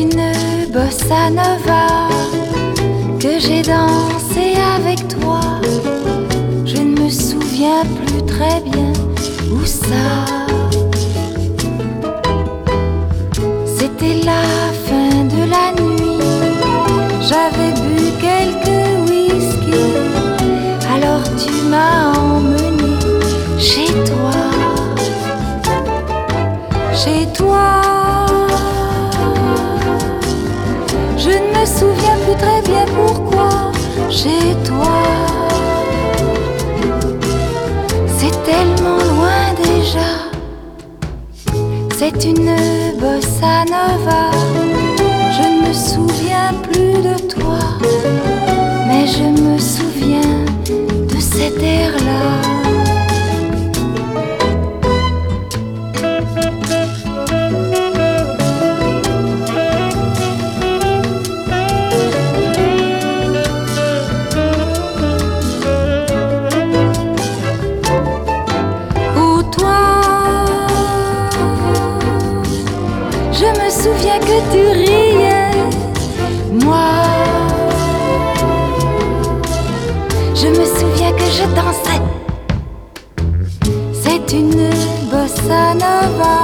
Une bossa nova que j'ai dansé avec toi. Je ne me souviens plus très bien où ça. C'était la fin de la nuit. J'avais bu quelques whisky. Alors tu m'as emmené chez toi. Chez toi. Chez toi. C'est tellement loin déjà. C'est une bossa nova. Souviens que tu riais, moi. Je me souviens que je dansais. C'est une bossa nova.